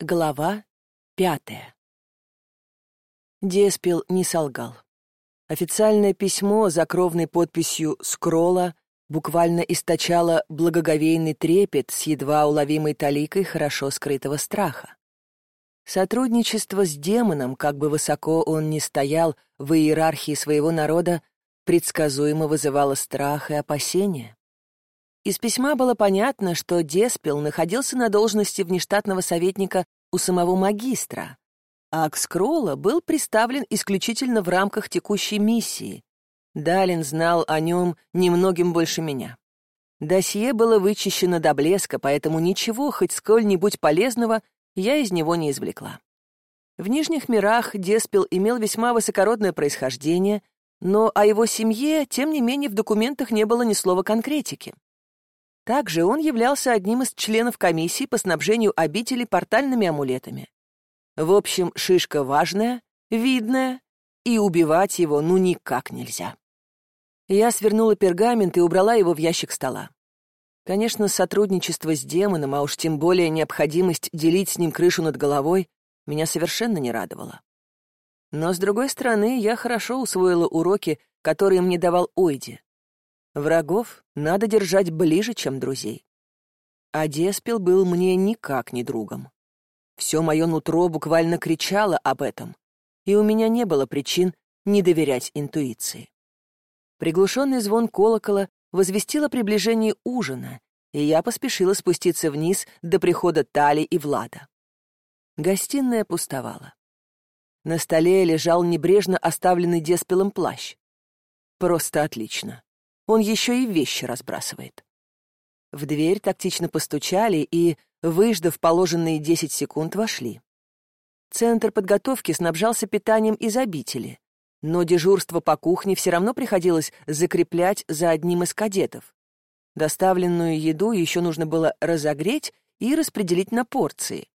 Глава пятая. Деспил не солгал. Официальное письмо за кровной подписью «Скролла» буквально источало благоговейный трепет с едва уловимой таликой хорошо скрытого страха. Сотрудничество с демоном, как бы высоко он ни стоял в иерархии своего народа, предсказуемо вызывало страх и опасения. Из письма было понятно, что Деспил находился на должности внештатного советника у самого магистра, а Акскролла был представлен исключительно в рамках текущей миссии. Далин знал о нем немногим больше меня. Досье было вычищено до блеска, поэтому ничего, хоть сколь-нибудь полезного, я из него не извлекла. В Нижних мирах Деспил имел весьма высокородное происхождение, но о его семье, тем не менее, в документах не было ни слова конкретики. Также он являлся одним из членов комиссии по снабжению обители портальными амулетами. В общем, шишка важная, видная, и убивать его ну никак нельзя. Я свернула пергамент и убрала его в ящик стола. Конечно, сотрудничество с демоном, а уж тем более необходимость делить с ним крышу над головой, меня совершенно не радовало. Но, с другой стороны, я хорошо усвоила уроки, которые мне давал Ойди. Врагов надо держать ближе, чем друзей. А Деспил был мне никак не другом. Все мое нутро буквально кричало об этом, и у меня не было причин не доверять интуиции. Приглушенный звон колокола возвестил о приближении ужина, и я поспешила спуститься вниз до прихода Тали и Влада. Гостиная пустовала. На столе лежал небрежно оставленный Деспилом плащ. Просто отлично он еще и вещи разбрасывает. В дверь тактично постучали и, выждав положенные 10 секунд, вошли. Центр подготовки снабжался питанием из обители, но дежурство по кухне все равно приходилось закреплять за одним из кадетов. Доставленную еду еще нужно было разогреть и распределить на порции.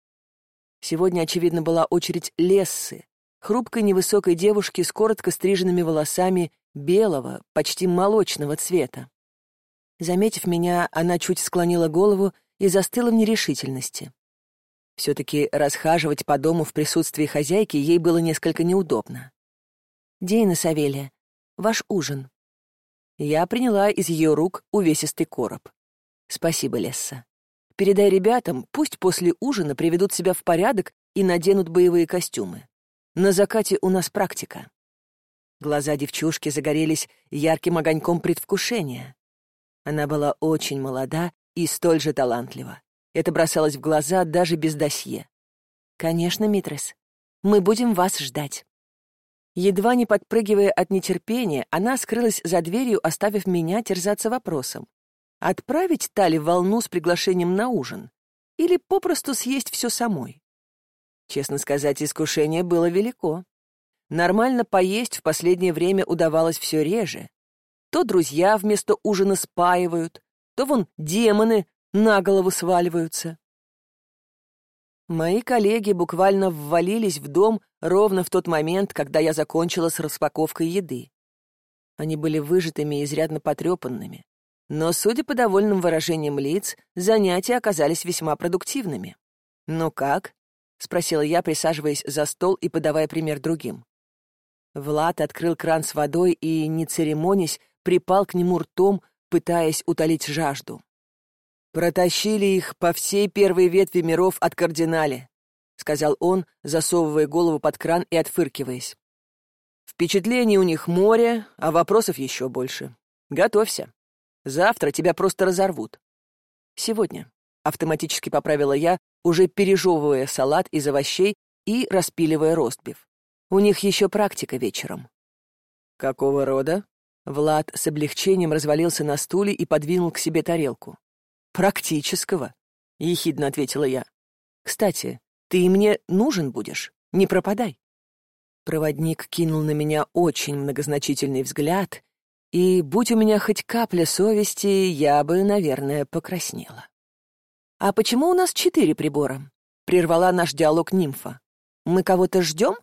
Сегодня, очевидно, была очередь Лессы, хрупкой невысокой девушки с коротко стриженными волосами белого, почти молочного цвета. Заметив меня, она чуть склонила голову и застыла в нерешительности. Все-таки расхаживать по дому в присутствии хозяйки ей было несколько неудобно. «Дейна Савелия, ваш ужин». Я приняла из ее рук увесистый короб. «Спасибо, Лесса. Передай ребятам, пусть после ужина приведут себя в порядок и наденут боевые костюмы. На закате у нас практика». Глаза девчушки загорелись ярким огоньком предвкушения. Она была очень молода и столь же талантлива. Это бросалось в глаза даже без досье. «Конечно, Митрес. Мы будем вас ждать». Едва не подпрыгивая от нетерпения, она скрылась за дверью, оставив меня терзаться вопросом. Отправить Тали волну с приглашением на ужин? Или попросту съесть все самой? Честно сказать, искушение было велико. Нормально поесть в последнее время удавалось все реже. То друзья вместо ужина спаивают, то вон демоны на голову сваливаются. Мои коллеги буквально ввалились в дом ровно в тот момент, когда я закончила с распаковкой еды. Они были выжатыми и изрядно потрепанными. Но, судя по довольным выражениям лиц, занятия оказались весьма продуктивными. «Ну как?» — спросила я, присаживаясь за стол и подавая пример другим. Влад открыл кран с водой и, не церемонясь, припал к нему ртом, пытаясь утолить жажду. «Протащили их по всей первой ветви миров от кардинале», — сказал он, засовывая голову под кран и отфыркиваясь. «Впечатлений у них море, а вопросов еще больше. Готовься. Завтра тебя просто разорвут». «Сегодня», — автоматически поправила я, уже пережевывая салат из овощей и распиливая ростбиф. У них еще практика вечером». «Какого рода?» Влад с облегчением развалился на стуле и подвинул к себе тарелку. «Практического», — ехидно ответила я. «Кстати, ты мне нужен будешь, не пропадай». Проводник кинул на меня очень многозначительный взгляд, и, будь у меня хоть капля совести, я бы, наверное, покраснела. «А почему у нас четыре прибора?» — прервала наш диалог нимфа. «Мы кого-то ждем?»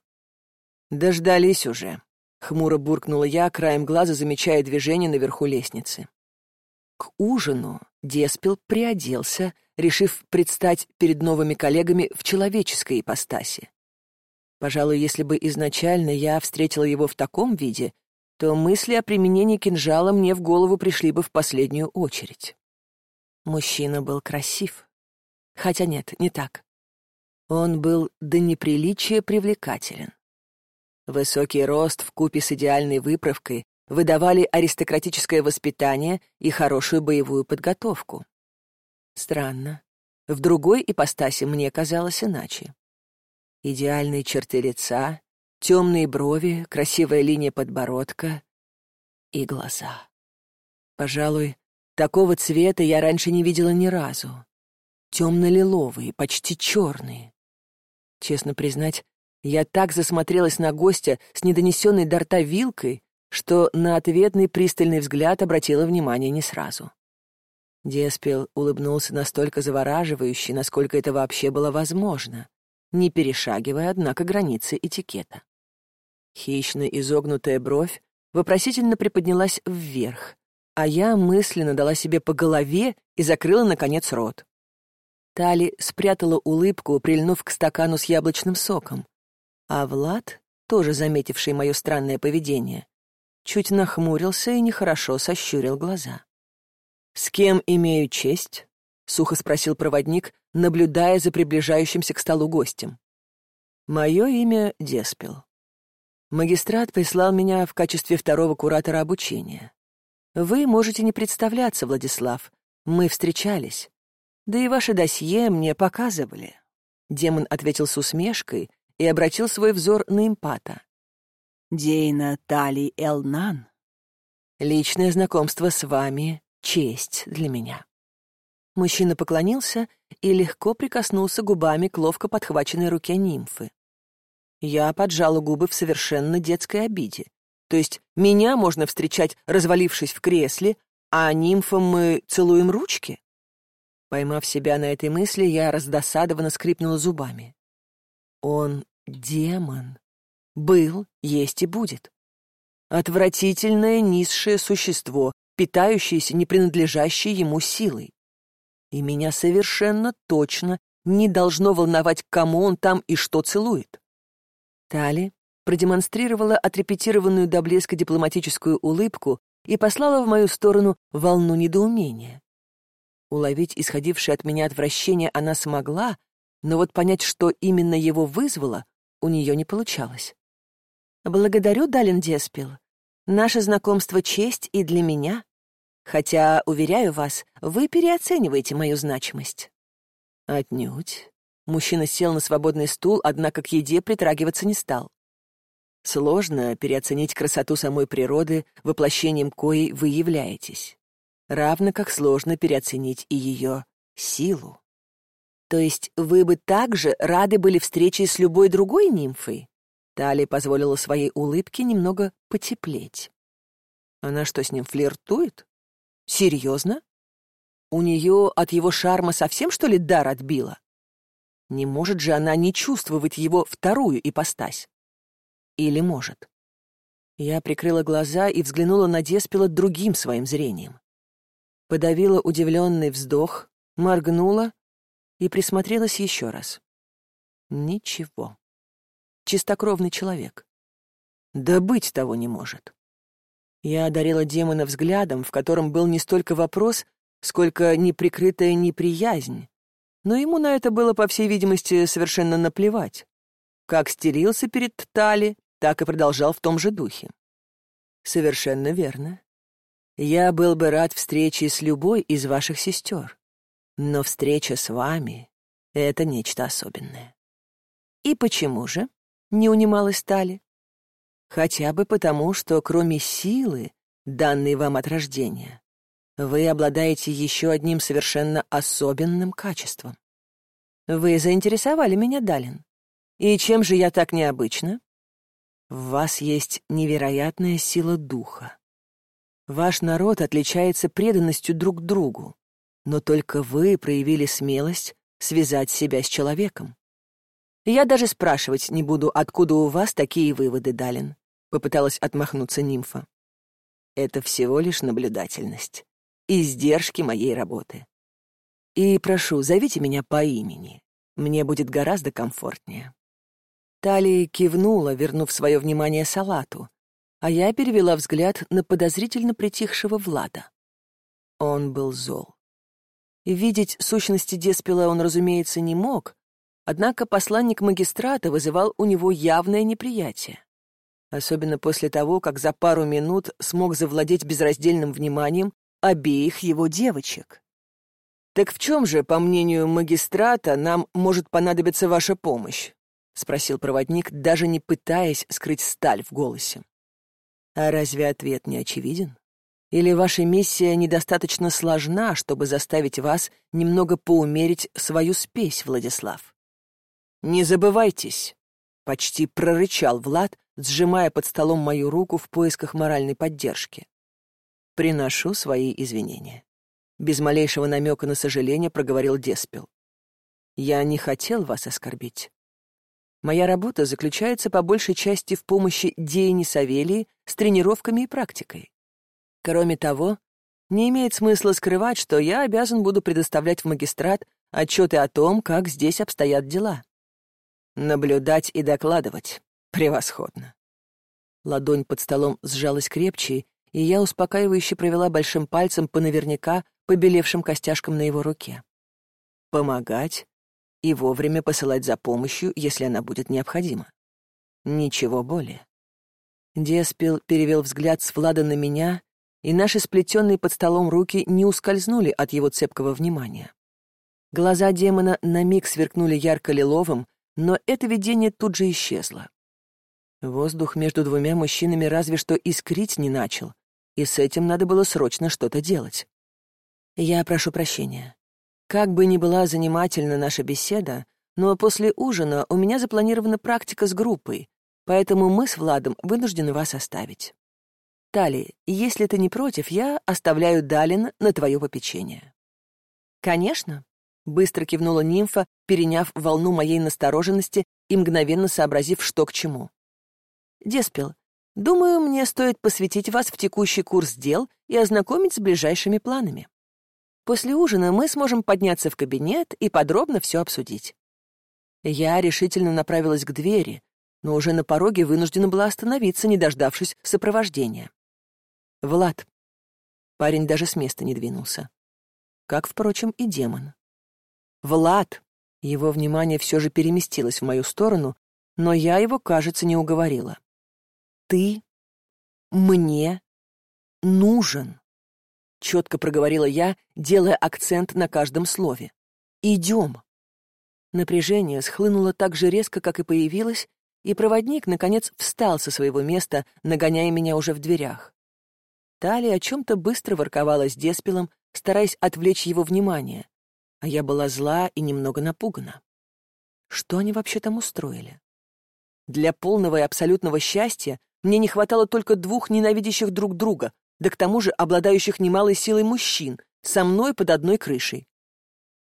«Дождались уже», — хмуро буркнула я, краем глаза замечая движение наверху лестницы. К ужину Деспил приоделся, решив предстать перед новыми коллегами в человеческой ипостаси. Пожалуй, если бы изначально я встретила его в таком виде, то мысли о применении кинжала мне в голову пришли бы в последнюю очередь. Мужчина был красив. Хотя нет, не так. Он был до неприличия привлекателен. Высокий рост в купе с идеальной выправкой выдавали аристократическое воспитание и хорошую боевую подготовку. Странно. В другой ипостаси мне казалось иначе. Идеальные черты лица, темные брови, красивая линия подбородка и глаза. Пожалуй, такого цвета я раньше не видела ни разу. Темно-лиловые, почти черные. Честно признать, я так засмотрелась на гостя с недонесенной до рта вилкой, что на ответный пристальный взгляд обратила внимание не сразу. Деспел улыбнулся настолько завораживающе, насколько это вообще было возможно, не перешагивая, однако, границы этикета. Хищно изогнутая бровь вопросительно приподнялась вверх, а я мысленно дала себе по голове и закрыла, наконец, рот. Тали спрятала улыбку, прильнув к стакану с яблочным соком, а Влад, тоже заметивший мое странное поведение, чуть нахмурился и нехорошо сощурил глаза. «С кем имею честь?» — сухо спросил проводник, наблюдая за приближающимся к столу гостем. «Мое имя Деспел. Магистрат прислал меня в качестве второго куратора обучения. Вы можете не представляться, Владислав. Мы встречались. Да и ваше досье мне показывали». Демон ответил с усмешкой и обратил свой взор на импата. Дейна Тали Элнан. Личное знакомство с вами — честь для меня. Мужчина поклонился и легко прикоснулся губами к ловко подхваченной руке нимфы. Я поджала губы в совершенно детской обиде. То есть меня можно встречать, развалившись в кресле, а нимфам мы целуем ручки? Поймав себя на этой мысли, я раздосадованно скрипнула зубами. Он демон. Был, есть и будет. Отвратительное низшее существо, питающееся не принадлежащей ему силой. И меня совершенно точно не должно волновать, кому он там и что целует. Тали продемонстрировала отрепетированную до блеска дипломатическую улыбку и послала в мою сторону волну недоумения. Уловить исходившее от меня отвращение она смогла, но вот понять, что именно его вызвало, у нее не получалось. Благодарю, Далин Деспил. Наше знакомство — честь и для меня. Хотя, уверяю вас, вы переоцениваете мою значимость. Отнюдь. Мужчина сел на свободный стул, однако к еде притрагиваться не стал. Сложно переоценить красоту самой природы, воплощением коей вы являетесь. Равно как сложно переоценить и ее силу. То есть вы бы также рады были встрече с любой другой нимфой? Тали позволила своей улыбке немного потеплеть. Она что, с ним флиртует? Серьезно? У нее от его шарма совсем, что ли, дар отбила? Не может же она не чувствовать его вторую ипостась? Или может? Я прикрыла глаза и взглянула на Деспила другим своим зрением. Подавила удивленный вздох, моргнула и присмотрелась еще раз. Ничего чистокровный человек. Да быть того не может. Я одарила демона взглядом, в котором был не столько вопрос, сколько неприкрытая неприязнь. Но ему на это было, по всей видимости, совершенно наплевать. Как стелился перед Тали, так и продолжал в том же духе. Совершенно верно. Я был бы рад встрече с любой из ваших сестер. Но встреча с вами — это нечто особенное. И почему же? не унималась Тали. Хотя бы потому, что кроме силы, данной вам от рождения, вы обладаете еще одним совершенно особенным качеством. Вы заинтересовали меня, Далин. И чем же я так необычна? В вас есть невероятная сила духа. Ваш народ отличается преданностью друг другу, но только вы проявили смелость связать себя с человеком. Я даже спрашивать не буду, откуда у вас такие выводы, Далин. Попыталась отмахнуться нимфа. Это всего лишь наблюдательность. издержки моей работы. И прошу, зовите меня по имени. Мне будет гораздо комфортнее». Талия кивнула, вернув свое внимание салату, а я перевела взгляд на подозрительно притихшего Влада. Он был зол. Видеть сущности Деспила он, разумеется, не мог, однако посланник магистрата вызывал у него явное неприятие. Особенно после того, как за пару минут смог завладеть безраздельным вниманием обеих его девочек. «Так в чем же, по мнению магистрата, нам может понадобиться ваша помощь?» — спросил проводник, даже не пытаясь скрыть сталь в голосе. «А разве ответ не очевиден? Или ваша миссия недостаточно сложна, чтобы заставить вас немного поумерить свою спесь, Владислав?» «Не забывайтесь», — почти прорычал Влад, сжимая под столом мою руку в поисках моральной поддержки. «Приношу свои извинения». Без малейшего намека на сожаление проговорил Деспил. «Я не хотел вас оскорбить. Моя работа заключается по большей части в помощи Дейни Савелии с тренировками и практикой. Кроме того, не имеет смысла скрывать, что я обязан буду предоставлять в магистрат отчеты о том, как здесь обстоят дела. Наблюдать и докладывать. Превосходно. Ладонь под столом сжалась крепче, и я успокаивающе провела большим пальцем по наверняка побелевшим костяшкам на его руке. Помогать и вовремя посылать за помощью, если она будет необходима. Ничего более. Деспил перевел взгляд с Влада на меня, и наши сплетенные под столом руки не ускользнули от его цепкого внимания. Глаза демона на миг сверкнули ярко-лиловым, но это видение тут же исчезло. Воздух между двумя мужчинами разве что искрить не начал, и с этим надо было срочно что-то делать. Я прошу прощения. Как бы ни была занимательна наша беседа, но после ужина у меня запланирована практика с группой, поэтому мы с Владом вынуждены вас оставить. Тали, если ты не против, я оставляю Далин на твое попечение. Конечно, быстро кивнула нимфа, переняв волну моей настороженности и мгновенно сообразив, что к чему. Деспел, думаю, мне стоит посвятить вас в текущий курс дел и ознакомить с ближайшими планами. После ужина мы сможем подняться в кабинет и подробно все обсудить. Я решительно направилась к двери, но уже на пороге вынуждена была остановиться, не дождавшись сопровождения. «Влад». Парень даже с места не двинулся. Как, впрочем, и демон. «Влад!» Его внимание все же переместилось в мою сторону, но я его, кажется, не уговорила. «Ты мне нужен!» — четко проговорила я, делая акцент на каждом слове. «Идем». Напряжение схлынуло так же резко, как и появилось, и проводник, наконец, встал со своего места, нагоняя меня уже в дверях. Талия о чем-то быстро ворковала с Деспелом, стараясь отвлечь его внимание, а я была зла и немного напугана. Что они вообще там устроили? Для полного и абсолютного счастья мне не хватало только двух ненавидящих друг друга, да к тому же обладающих немалой силой мужчин, со мной под одной крышей.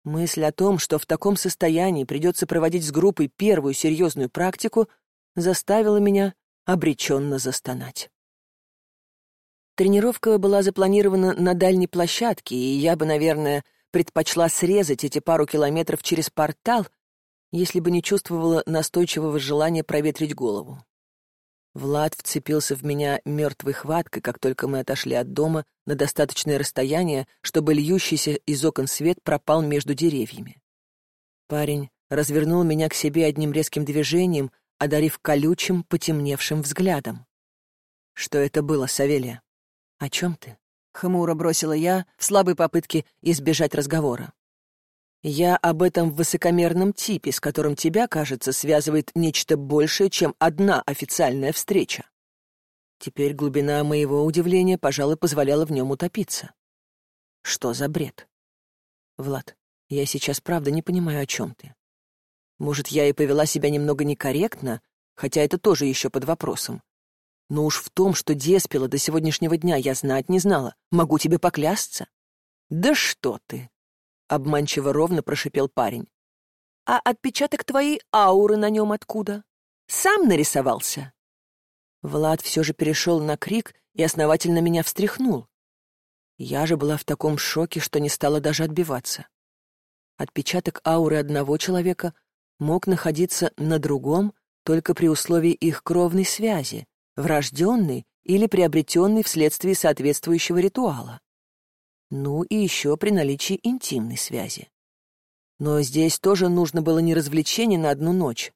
Мысль о том, что в таком состоянии придется проводить с группой первую серьезную практику, заставила меня обреченно застонать. Тренировка была запланирована на дальней площадке, и я бы, наверное, предпочла срезать эти пару километров через портал, если бы не чувствовала настойчивого желания проветрить голову. Влад вцепился в меня мертвой хваткой, как только мы отошли от дома на достаточное расстояние, чтобы льющийся из окон свет пропал между деревьями. Парень развернул меня к себе одним резким движением, одарив колючим, потемневшим взглядом. «Что это было, Савелия?» «О чем ты?» — хмуро бросила я в слабой попытке избежать разговора. Я об этом высокомерном типе, с которым тебя, кажется, связывает нечто большее, чем одна официальная встреча. Теперь глубина моего удивления, пожалуй, позволяла в нем утопиться. Что за бред? Влад, я сейчас правда не понимаю, о чем ты. Может, я и повела себя немного некорректно, хотя это тоже еще под вопросом. Но уж в том, что Деспила до сегодняшнего дня я знать не знала, могу тебе поклясться. Да что ты! обманчиво ровно прошипел парень. А отпечаток твоей ауры на нем откуда? Сам нарисовался? Влад все же перешел на крик и основательно меня встряхнул. Я же была в таком шоке, что не стала даже отбиваться. Отпечаток ауры одного человека мог находиться на другом только при условии их кровной связи, врожденной или приобретенной вследствие соответствующего ритуала. Ну и еще при наличии интимной связи. Но здесь тоже нужно было не развлечение на одну ночь,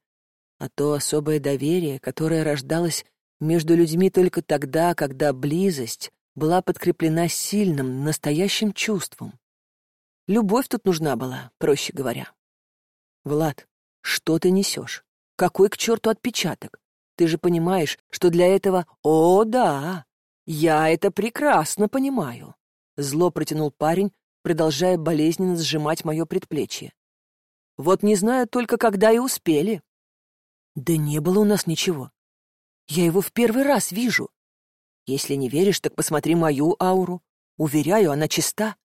а то особое доверие, которое рождалось между людьми только тогда, когда близость была подкреплена сильным, настоящим чувством. Любовь тут нужна была, проще говоря. Влад, что ты несешь? Какой к черту отпечаток? Ты же понимаешь, что для этого... О, да! Я это прекрасно понимаю. Зло протянул парень, продолжая болезненно сжимать мое предплечье. Вот не знаю только, когда и успели. Да не было у нас ничего. Я его в первый раз вижу. Если не веришь, так посмотри мою ауру. Уверяю, она чиста.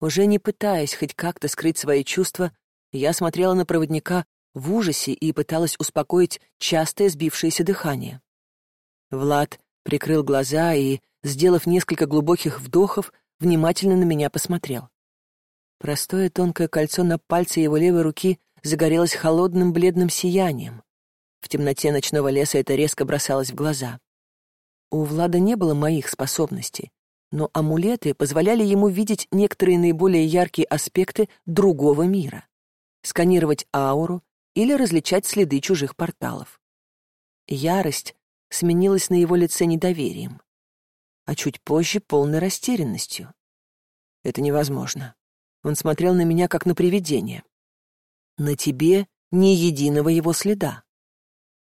Уже не пытаясь хоть как-то скрыть свои чувства, я смотрела на проводника в ужасе и пыталась успокоить частое сбившееся дыхание. Влад прикрыл глаза и, сделав несколько глубоких вдохов, внимательно на меня посмотрел. Простое тонкое кольцо на пальце его левой руки загорелось холодным бледным сиянием. В темноте ночного леса это резко бросалось в глаза. У Влада не было моих способностей, но амулеты позволяли ему видеть некоторые наиболее яркие аспекты другого мира, сканировать ауру или различать следы чужих порталов. Ярость сменилась на его лице недоверием, а чуть позже — полной растерянностью. Это невозможно. Он смотрел на меня, как на привидение. На тебе ни единого его следа.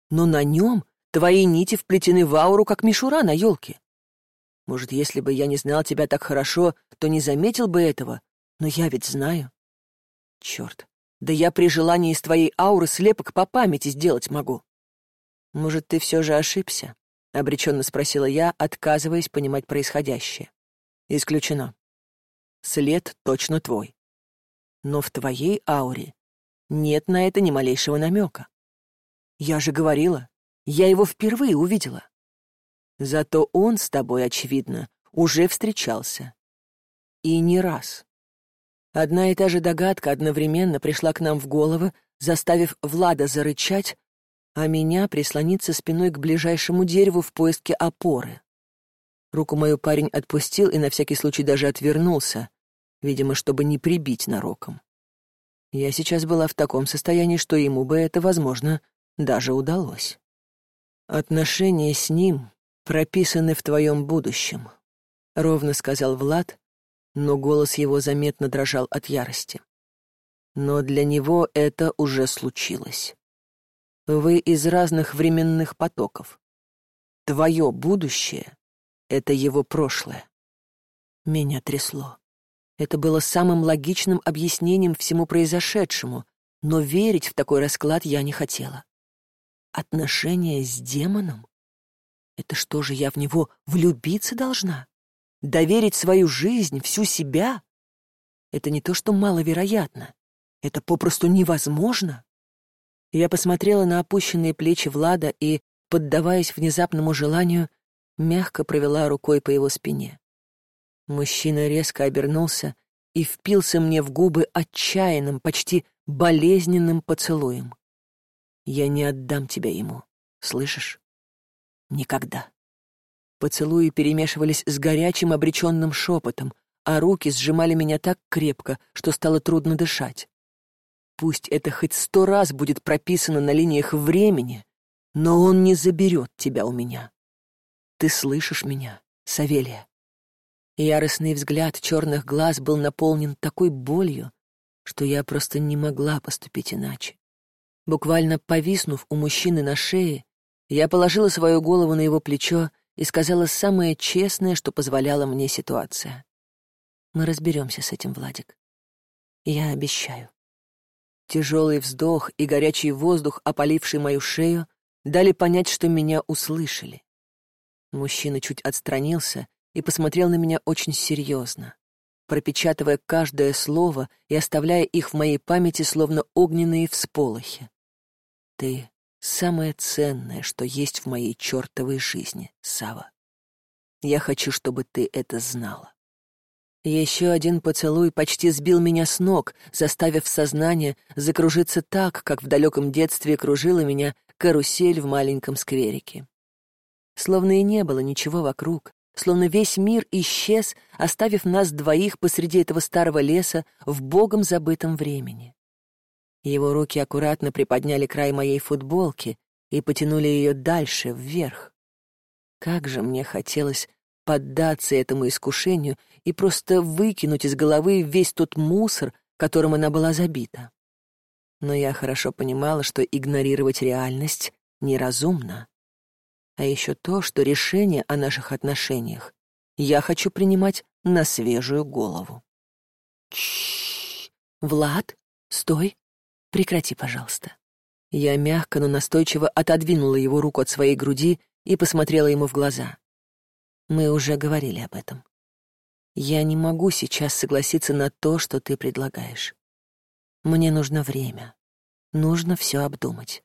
Но на нем твои нити вплетены в ауру, как мишура на елке. Может, если бы я не знал тебя так хорошо, то не заметил бы этого, но я ведь знаю. Черт, да я при желании из твоей ауры слепок по памяти сделать могу. Может, ты все же ошибся? — обреченно спросила я, отказываясь понимать происходящее. «Исключено. След точно твой. Но в твоей ауре нет на это ни малейшего намека. Я же говорила, я его впервые увидела. Зато он с тобой, очевидно, уже встречался. И не раз. Одна и та же догадка одновременно пришла к нам в головы, заставив Влада зарычать, а меня прислониться спиной к ближайшему дереву в поиске опоры. Руку мою парень отпустил и на всякий случай даже отвернулся, видимо, чтобы не прибить нароком. Я сейчас была в таком состоянии, что ему бы это, возможно, даже удалось. Отношения с ним прописаны в твоем будущем, — ровно сказал Влад, но голос его заметно дрожал от ярости. Но для него это уже случилось. Вы из разных временных потоков. Твое будущее — это его прошлое. Меня трясло. Это было самым логичным объяснением всему произошедшему, но верить в такой расклад я не хотела. Отношения с демоном? Это что же, я в него влюбиться должна? Доверить свою жизнь, всю себя? Это не то, что маловероятно. Это попросту невозможно. Я посмотрела на опущенные плечи Влада и, поддаваясь внезапному желанию, мягко провела рукой по его спине. Мужчина резко обернулся и впился мне в губы отчаянным, почти болезненным поцелуем. «Я не отдам тебя ему, слышишь? Никогда». Поцелуи перемешивались с горячим обреченным шепотом, а руки сжимали меня так крепко, что стало трудно дышать. Пусть это хоть сто раз будет прописано на линиях времени, но он не заберет тебя у меня. Ты слышишь меня, Савелия? Яростный взгляд черных глаз был наполнен такой болью, что я просто не могла поступить иначе. Буквально повиснув у мужчины на шее, я положила свою голову на его плечо и сказала самое честное, что позволяла мне ситуация. Мы разберемся с этим, Владик. Я обещаю. Тяжелый вздох и горячий воздух, опаливший мою шею, дали понять, что меня услышали. Мужчина чуть отстранился и посмотрел на меня очень серьезно, пропечатывая каждое слово и оставляя их в моей памяти словно огненные всполохи. «Ты — самое ценное, что есть в моей чертовой жизни, Сава. Я хочу, чтобы ты это знала. Еще один поцелуй почти сбил меня с ног, заставив сознание закружиться так, как в далеком детстве кружила меня карусель в маленьком скверике. Словно и не было ничего вокруг, словно весь мир исчез, оставив нас двоих посреди этого старого леса в богом забытом времени. Его руки аккуратно приподняли край моей футболки и потянули ее дальше, вверх. Как же мне хотелось поддаться этому искушению и просто выкинуть из головы весь тот мусор, которым она была забита. Но я хорошо понимала, что игнорировать реальность неразумно. А еще то, что решение о наших отношениях я хочу принимать на свежую голову. Чш, Влад, стой, прекрати, пожалуйста. Я мягко, но настойчиво отодвинула его руку от своей груди и посмотрела ему в глаза. Мы уже говорили об этом. Я не могу сейчас согласиться на то, что ты предлагаешь. Мне нужно время. Нужно все обдумать.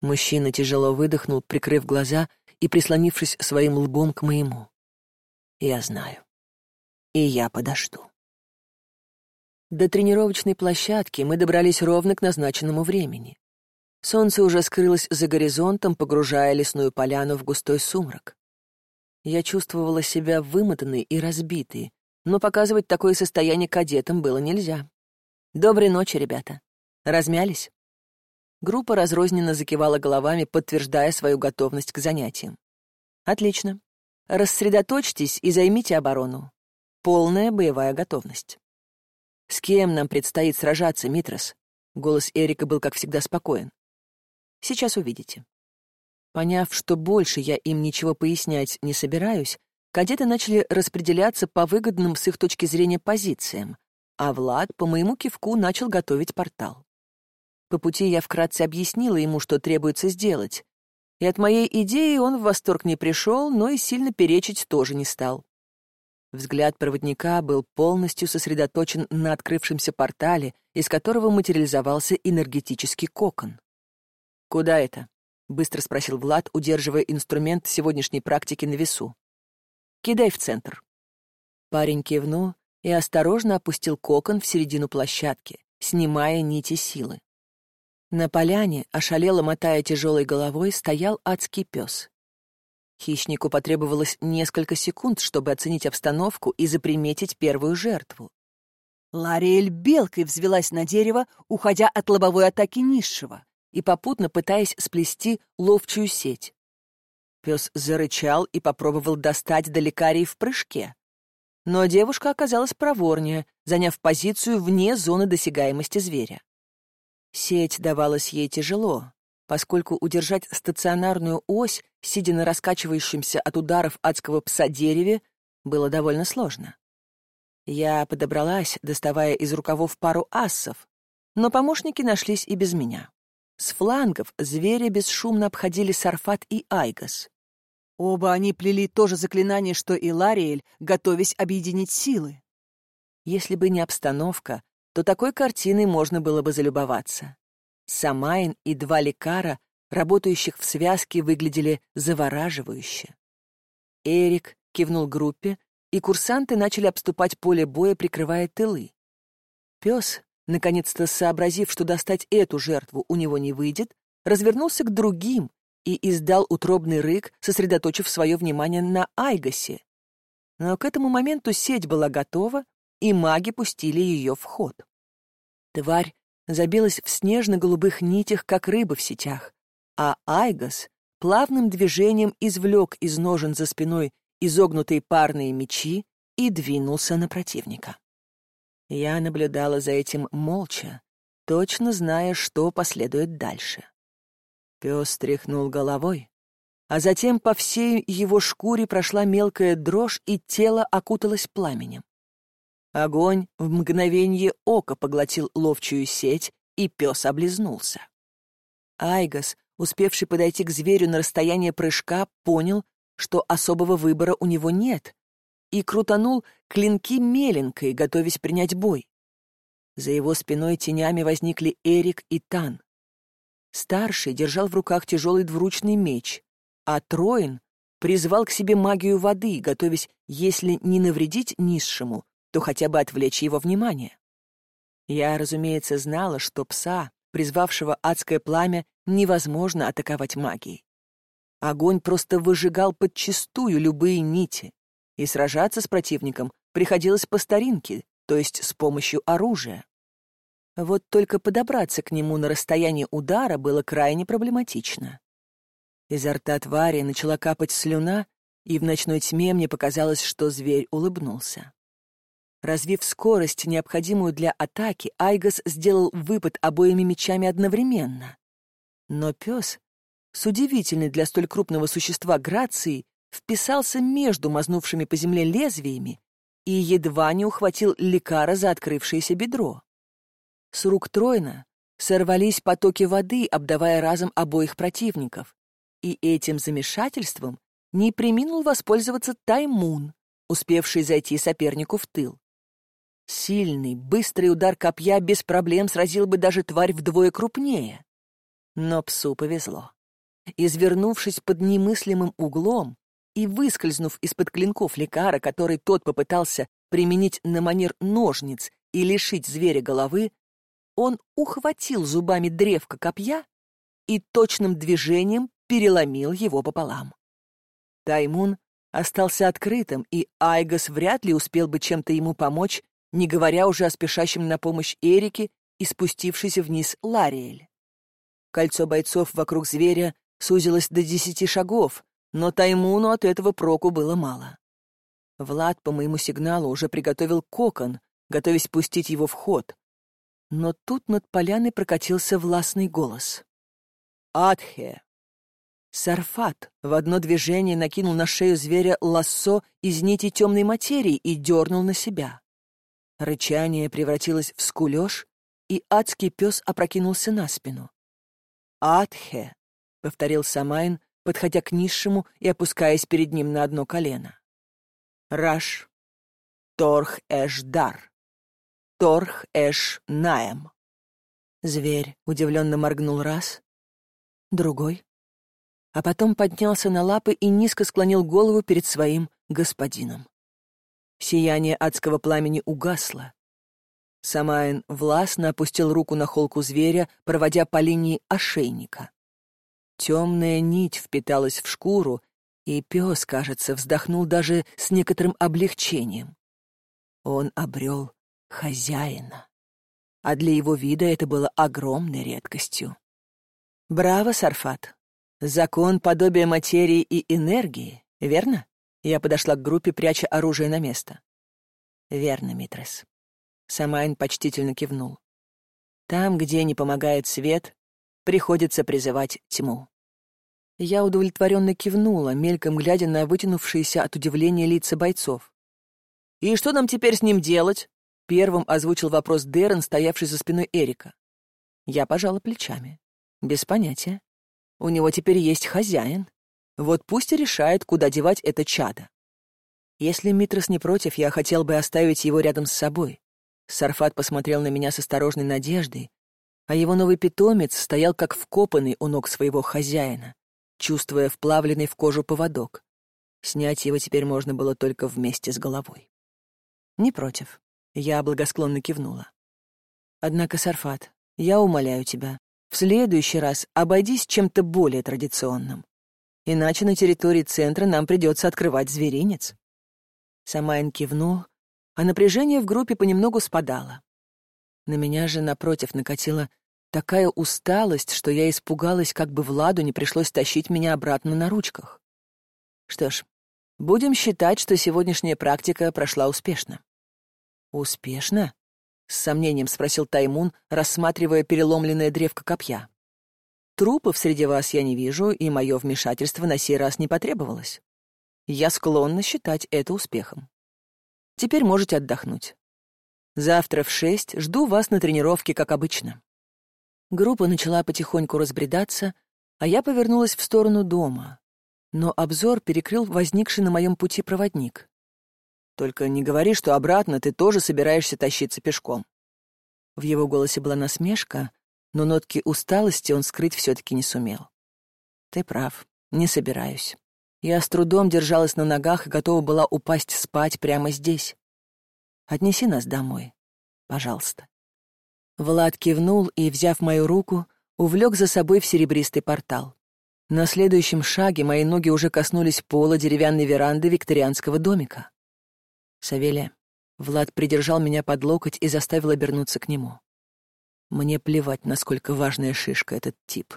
Мужчина тяжело выдохнул, прикрыв глаза и прислонившись своим лбом к моему. Я знаю. И я подожду. До тренировочной площадки мы добрались ровно к назначенному времени. Солнце уже скрылось за горизонтом, погружая лесную поляну в густой сумрак. Я чувствовала себя вымотанной и разбитой, но показывать такое состояние кадетам было нельзя. «Доброй ночи, ребята. Размялись?» Группа разрозненно закивала головами, подтверждая свою готовность к занятиям. «Отлично. Рассредоточьтесь и займите оборону. Полная боевая готовность». «С кем нам предстоит сражаться, Митрос?» Голос Эрика был, как всегда, спокоен. «Сейчас увидите». Поняв, что больше я им ничего пояснять не собираюсь, кадеты начали распределяться по выгодным с их точки зрения позициям, а Влад по моему кивку начал готовить портал. По пути я вкратце объяснила ему, что требуется сделать, и от моей идеи он в восторг не пришел, но и сильно перечить тоже не стал. Взгляд проводника был полностью сосредоточен на открывшемся портале, из которого материализовался энергетический кокон. «Куда это?» — быстро спросил Влад, удерживая инструмент сегодняшней практики на весу. «Кидай в центр». Парень кивнул и осторожно опустил кокон в середину площадки, снимая нити силы. На поляне, ошалело мотая тяжелой головой, стоял адский пес. Хищнику потребовалось несколько секунд, чтобы оценить обстановку и заприметить первую жертву. Лариэль белкой взвелась на дерево, уходя от лобовой атаки низшего и попутно пытаясь сплести ловчую сеть. Пес зарычал и попробовал достать далекарий в прыжке. Но девушка оказалась проворнее, заняв позицию вне зоны досягаемости зверя. Сеть давалась ей тяжело, поскольку удержать стационарную ось, сидя на раскачивающемся от ударов адского пса дереве, было довольно сложно. Я подобралась, доставая из рукавов пару ассов, но помощники нашлись и без меня. С флангов звери бесшумно обходили Сарфат и Айгас. Оба они плели то же заклинание, что и Лариэль, готовясь объединить силы. Если бы не обстановка, то такой картиной можно было бы залюбоваться. Самайн и два лекара, работающих в связке, выглядели завораживающе. Эрик кивнул группе, и курсанты начали обступать поле боя, прикрывая тылы. Пес, наконец-то сообразив, что достать эту жертву у него не выйдет, развернулся к другим и издал утробный рык, сосредоточив свое внимание на Айгасе. Но к этому моменту сеть была готова, и маги пустили ее в ход. Тварь забилась в снежно-голубых нитях, как рыба в сетях, а Айгас плавным движением извлек из ножен за спиной изогнутые парные мечи и двинулся на противника. Я наблюдала за этим молча, точно зная, что последует дальше. Пес тряхнул головой, а затем по всей его шкуре прошла мелкая дрожь, и тело окуталось пламенем. Огонь в мгновение ока поглотил ловчую сеть, и пес облизнулся. Айгас, успевший подойти к зверю на расстояние прыжка, понял, что особого выбора у него нет, и крутанул клинки меленькой, готовясь принять бой. За его спиной тенями возникли Эрик и Тан. Старший держал в руках тяжелый двуручный меч, а Троин призвал к себе магию воды, готовясь, если не навредить низшему, то хотя бы отвлечь его внимание. Я, разумеется, знала, что пса, призвавшего адское пламя, невозможно атаковать магией. Огонь просто выжигал подчистую любые нити, и сражаться с противником приходилось по старинке, то есть с помощью оружия. Вот только подобраться к нему на расстоянии удара было крайне проблематично. Изо рта твари начала капать слюна, и в ночной тьме мне показалось, что зверь улыбнулся. Развив скорость, необходимую для атаки, Айгос сделал выпад обоими мечами одновременно. Но пес, с удивительной для столь крупного существа грацией, вписался между мазнувшими по земле лезвиями и едва не ухватил лекара за открывшееся бедро. С рук Тройна сорвались потоки воды, обдавая разом обоих противников, и этим замешательством не приминул воспользоваться Таймун, успевший зайти сопернику в тыл. Сильный, быстрый удар копья без проблем сразил бы даже тварь вдвое крупнее. Но псу повезло. Извернувшись под немыслимым углом и выскользнув из-под клинков лекара, который тот попытался применить на манер ножниц и лишить зверя головы, он ухватил зубами древко копья и точным движением переломил его пополам. Таймун остался открытым, и Айгос вряд ли успел бы чем-то ему помочь, не говоря уже о спешащем на помощь Эрике и спустившейся вниз Лариэль. Кольцо бойцов вокруг зверя сузилось до десяти шагов, но Таймуну от этого проку было мало. Влад по моему сигналу уже приготовил кокон, готовясь пустить его в ход, но тут над поляной прокатился властный голос. «Адхе!» Сарфат в одно движение накинул на шею зверя лассо из нити темной материи и дернул на себя. Рычание превратилось в скулеж, и адский пес опрокинулся на спину. «Адхе!» — повторил Самайн, подходя к низшему и опускаясь перед ним на одно колено. «Раш! Торх Эш-Дар!» Торх Эш Наем. Зверь удивленно моргнул раз, другой, а потом поднялся на лапы и низко склонил голову перед своим господином. Сияние адского пламени угасло. Самайн властно опустил руку на холку зверя, проводя по линии ошейника. Темная нить впиталась в шкуру, и пес, кажется, вздохнул даже с некоторым облегчением. Он обрел хозяина. А для его вида это было огромной редкостью. Браво, Сарфат. Закон подобия материи и энергии, верно? Я подошла к группе, пряча оружие на место. Верно, Митрес. Самайн почтительно кивнул. Там, где не помогает свет, приходится призывать тьму. Я удовлетворенно кивнула, мельком глядя на вытянувшиеся от удивления лица бойцов. «И что нам теперь с ним делать?» Первым озвучил вопрос Дэрон, стоявший за спиной Эрика. Я пожала плечами. Без понятия. У него теперь есть хозяин. Вот пусть и решает, куда девать это чадо. Если Митрос не против, я хотел бы оставить его рядом с собой. Сарфат посмотрел на меня с осторожной надеждой, а его новый питомец стоял как вкопанный у ног своего хозяина, чувствуя вплавленный в кожу поводок. Снять его теперь можно было только вместе с головой. Не против. Я благосклонно кивнула. Однако, Сарфат, я умоляю тебя, в следующий раз обойдись чем-то более традиционным. Иначе на территории центра нам придется открывать зверинец. Самайн кивнул, а напряжение в группе понемногу спадало. На меня же, напротив, накатила такая усталость, что я испугалась, как бы Владу не пришлось тащить меня обратно на ручках. Что ж, будем считать, что сегодняшняя практика прошла успешно. «Успешно?» — с сомнением спросил Таймун, рассматривая переломленное древко копья. «Трупов среди вас я не вижу, и мое вмешательство на сей раз не потребовалось. Я склонна считать это успехом. Теперь можете отдохнуть. Завтра в шесть жду вас на тренировке, как обычно». Группа начала потихоньку разбредаться, а я повернулась в сторону дома, но обзор перекрыл возникший на моем пути проводник. Только не говори, что обратно ты тоже собираешься тащиться пешком». В его голосе была насмешка, но нотки усталости он скрыть все-таки не сумел. «Ты прав, не собираюсь. Я с трудом держалась на ногах и готова была упасть спать прямо здесь. Отнеси нас домой. Пожалуйста». Влад кивнул и, взяв мою руку, увлек за собой в серебристый портал. На следующем шаге мои ноги уже коснулись пола деревянной веранды викторианского домика. Савелия, Влад придержал меня под локоть и заставил обернуться к нему. Мне плевать, насколько важная шишка этот тип.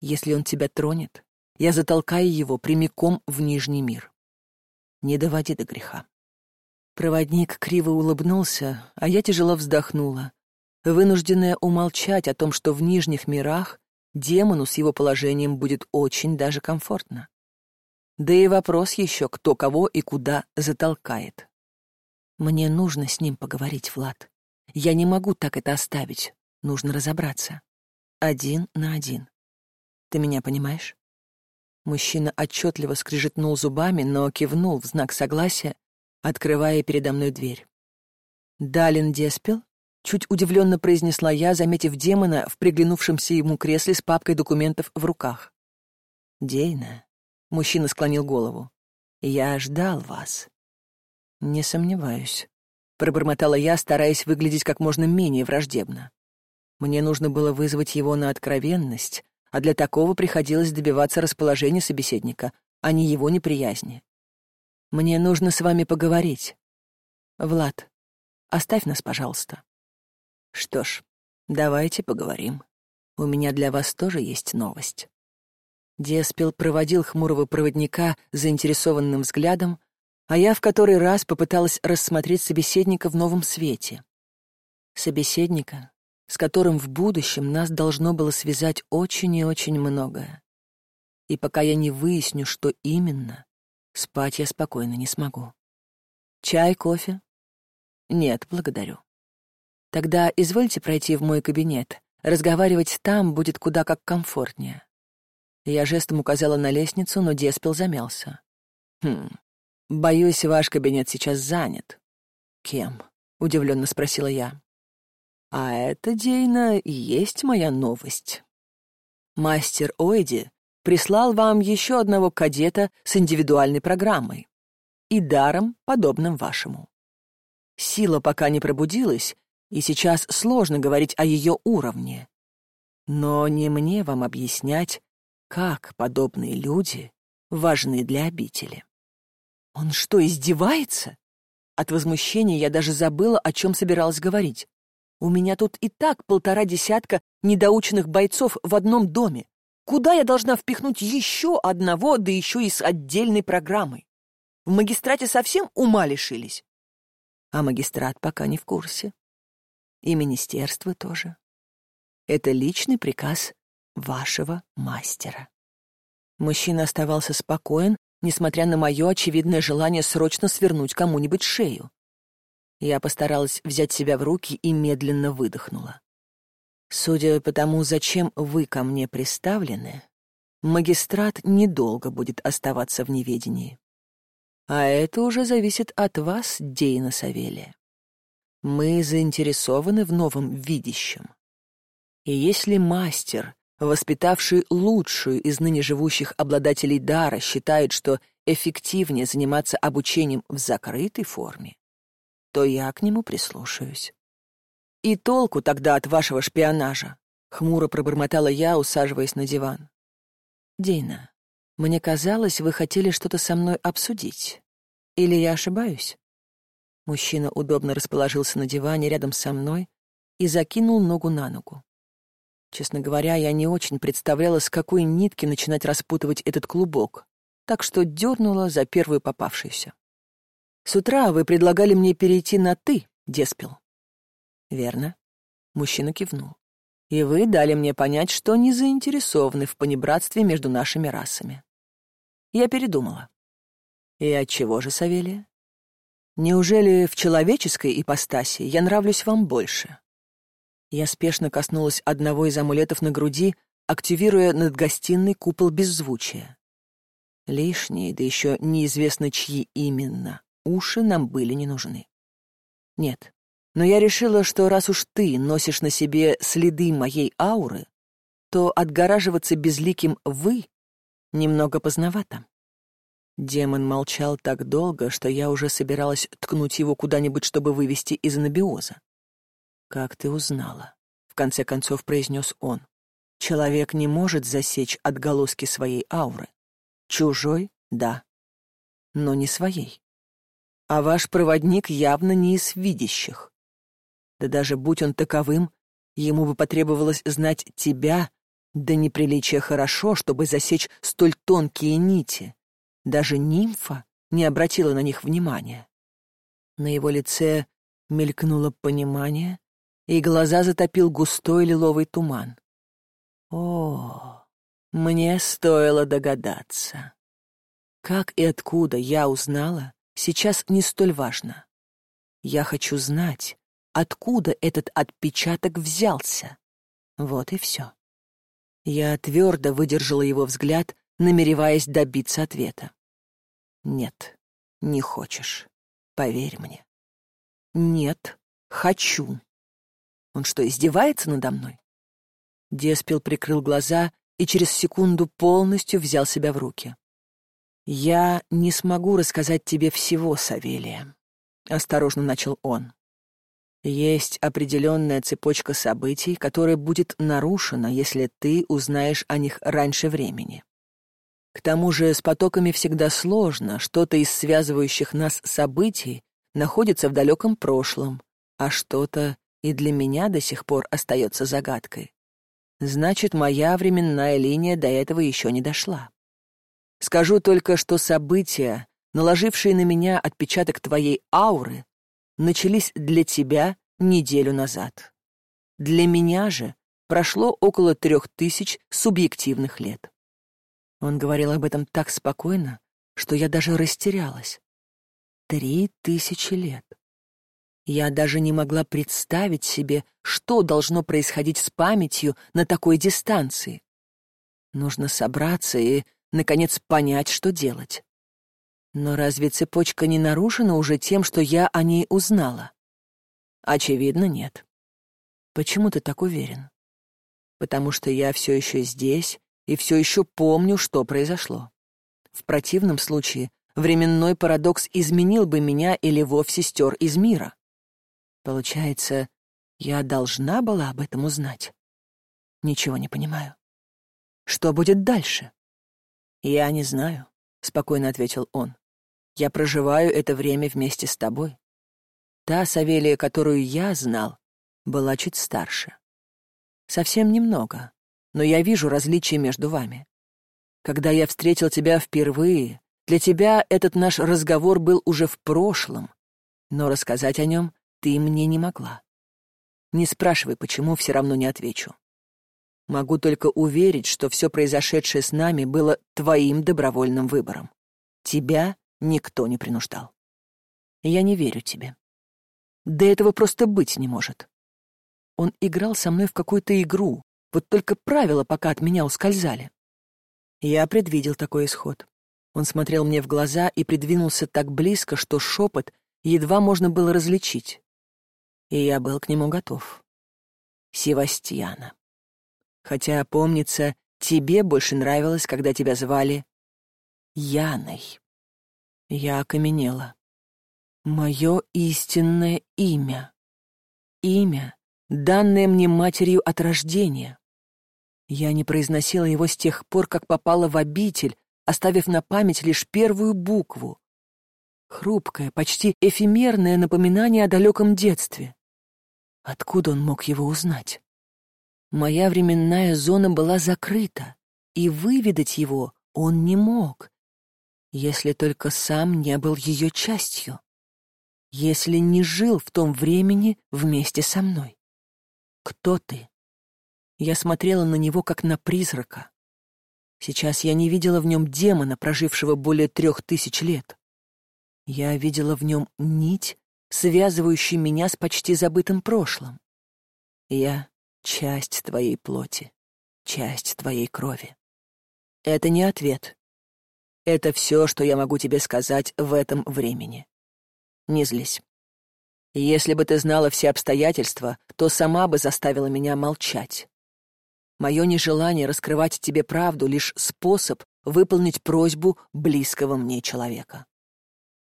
Если он тебя тронет, я затолкаю его прямиком в Нижний мир. Не доводи до греха. Проводник криво улыбнулся, а я тяжело вздохнула, вынужденная умолчать о том, что в Нижних мирах демону с его положением будет очень даже комфортно. Да и вопрос еще, кто кого и куда затолкает. Мне нужно с ним поговорить, Влад. Я не могу так это оставить. Нужно разобраться. Один на один. Ты меня понимаешь? Мужчина отчетливо скрижетнул зубами, но кивнул в знак согласия, открывая передо мной дверь. «Далин Деспел?» — чуть удивленно произнесла я, заметив демона в приглянувшемся ему кресле с папкой документов в руках. «Дейна», — мужчина склонил голову, — «я ждал вас». «Не сомневаюсь», — пробормотала я, стараясь выглядеть как можно менее враждебно. Мне нужно было вызвать его на откровенность, а для такого приходилось добиваться расположения собеседника, а не его неприязни. «Мне нужно с вами поговорить. Влад, оставь нас, пожалуйста». «Что ж, давайте поговорим. У меня для вас тоже есть новость». Деспел проводил хмурого проводника заинтересованным взглядом, а я в который раз попыталась рассмотреть собеседника в новом свете. Собеседника, с которым в будущем нас должно было связать очень и очень многое. И пока я не выясню, что именно, спать я спокойно не смогу. Чай, кофе? Нет, благодарю. Тогда извольте пройти в мой кабинет. Разговаривать там будет куда как комфортнее. Я жестом указала на лестницу, но Деспел замялся. Хм, «Боюсь, ваш кабинет сейчас занят». «Кем?» — удивленно спросила я. «А это, Дейна, и есть моя новость. Мастер Ойди прислал вам еще одного кадета с индивидуальной программой и даром, подобным вашему. Сила пока не пробудилась, и сейчас сложно говорить о ее уровне. Но не мне вам объяснять, как подобные люди важны для обители. Он что, издевается? От возмущения я даже забыла, о чем собиралась говорить. У меня тут и так полтора десятка недоученных бойцов в одном доме. Куда я должна впихнуть еще одного, да еще и с отдельной программой? В магистрате совсем ума лишились? А магистрат пока не в курсе. И министерство тоже. Это личный приказ вашего мастера. Мужчина оставался спокоен, несмотря на мое очевидное желание срочно свернуть кому-нибудь шею. Я постаралась взять себя в руки и медленно выдохнула. Судя по тому, зачем вы ко мне приставлены, магистрат недолго будет оставаться в неведении. А это уже зависит от вас, Дейна Савелия. Мы заинтересованы в новом видящем. И если мастер воспитавший лучшую из ныне живущих обладателей дара, считает, что эффективнее заниматься обучением в закрытой форме, то я к нему прислушаюсь. «И толку тогда от вашего шпионажа?» — хмуро пробормотала я, усаживаясь на диван. «Дейна, мне казалось, вы хотели что-то со мной обсудить. Или я ошибаюсь?» Мужчина удобно расположился на диване рядом со мной и закинул ногу на ногу. Честно говоря, я не очень представляла, с какой нитки начинать распутывать этот клубок, так что дернула за первую попавшуюся. «С утра вы предлагали мне перейти на «ты», Деспел». «Верно». Мужчина кивнул. «И вы дали мне понять, что не заинтересованы в понебратстве между нашими расами». Я передумала. «И от чего же, Савелия? Неужели в человеческой ипостаси я нравлюсь вам больше?» Я спешно коснулась одного из амулетов на груди, активируя над гостиной купол беззвучия. Лишние, да еще неизвестно чьи именно, уши нам были не нужны. Нет, но я решила, что раз уж ты носишь на себе следы моей ауры, то отгораживаться безликим «вы» немного поздновато. Демон молчал так долго, что я уже собиралась ткнуть его куда-нибудь, чтобы вывести из анабиоза. «Как ты узнала?» — в конце концов произнес он. «Человек не может засечь отголоски своей ауры. Чужой — да, но не своей. А ваш проводник явно не из видящих. Да даже будь он таковым, ему бы потребовалось знать тебя, да неприличие хорошо, чтобы засечь столь тонкие нити. Даже нимфа не обратила на них внимания. На его лице мелькнуло понимание, и глаза затопил густой лиловый туман. О, мне стоило догадаться. Как и откуда я узнала, сейчас не столь важно. Я хочу знать, откуда этот отпечаток взялся. Вот и все. Я твердо выдержала его взгляд, намереваясь добиться ответа. Нет, не хочешь. Поверь мне. Нет, хочу. Он что, издевается надо мной? Деспил прикрыл глаза и через секунду полностью взял себя в руки. «Я не смогу рассказать тебе всего, Савелия», — осторожно начал он. «Есть определенная цепочка событий, которая будет нарушена, если ты узнаешь о них раньше времени. К тому же с потоками всегда сложно, что-то из связывающих нас событий находится в далеком прошлом, а что-то и для меня до сих пор остается загадкой. Значит, моя временная линия до этого еще не дошла. Скажу только, что события, наложившие на меня отпечаток твоей ауры, начались для тебя неделю назад. Для меня же прошло около трех тысяч субъективных лет. Он говорил об этом так спокойно, что я даже растерялась. Три тысячи лет. Я даже не могла представить себе, что должно происходить с памятью на такой дистанции. Нужно собраться и, наконец, понять, что делать. Но разве цепочка не нарушена уже тем, что я о ней узнала? Очевидно, нет. Почему ты так уверен? Потому что я все еще здесь и все еще помню, что произошло. В противном случае временной парадокс изменил бы меня или вовсе стер из мира. Получается, я должна была об этом узнать? Ничего не понимаю. Что будет дальше? Я не знаю, — спокойно ответил он. Я проживаю это время вместе с тобой. Та Савелия, которую я знал, была чуть старше. Совсем немного, но я вижу различия между вами. Когда я встретил тебя впервые, для тебя этот наш разговор был уже в прошлом, но рассказать о нем ты мне не могла. Не спрашивай, почему, все равно не отвечу. Могу только уверить, что все произошедшее с нами было твоим добровольным выбором. Тебя никто не принуждал. Я не верю тебе. Да этого просто быть не может. Он играл со мной в какую-то игру, вот только правила пока от меня ускользали. Я предвидел такой исход. Он смотрел мне в глаза и придвинулся так близко, что шепот едва можно было различить. И я был к нему готов. Севастьяна. Хотя, помнится, тебе больше нравилось, когда тебя звали Яной. Я окаменела. Мое истинное имя. Имя, данное мне матерью от рождения. Я не произносила его с тех пор, как попала в обитель, оставив на память лишь первую букву. Хрупкое, почти эфемерное напоминание о далеком детстве. Откуда он мог его узнать? Моя временная зона была закрыта, и выведать его он не мог, если только сам не был ее частью, если не жил в том времени вместе со мной. Кто ты? Я смотрела на него, как на призрака. Сейчас я не видела в нем демона, прожившего более трех тысяч лет. Я видела в нем нить, связывающую меня с почти забытым прошлым. Я — часть твоей плоти, часть твоей крови. Это не ответ. Это все, что я могу тебе сказать в этом времени. Не злись. Если бы ты знала все обстоятельства, то сама бы заставила меня молчать. Мое нежелание раскрывать тебе правду — лишь способ выполнить просьбу близкого мне человека.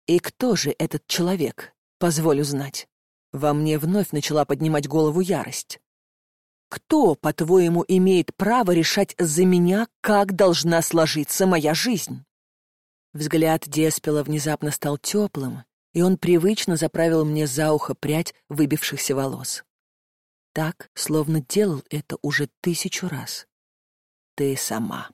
И кто же этот человек, позволю знать? Во мне вновь начала поднимать голову ярость. Кто, по-твоему, имеет право решать за меня, как должна сложиться моя жизнь? Взгляд Деспела внезапно стал теплым, и он привычно заправил мне за ухо прядь выбившихся волос. Так, словно делал это уже тысячу раз. Ты сама.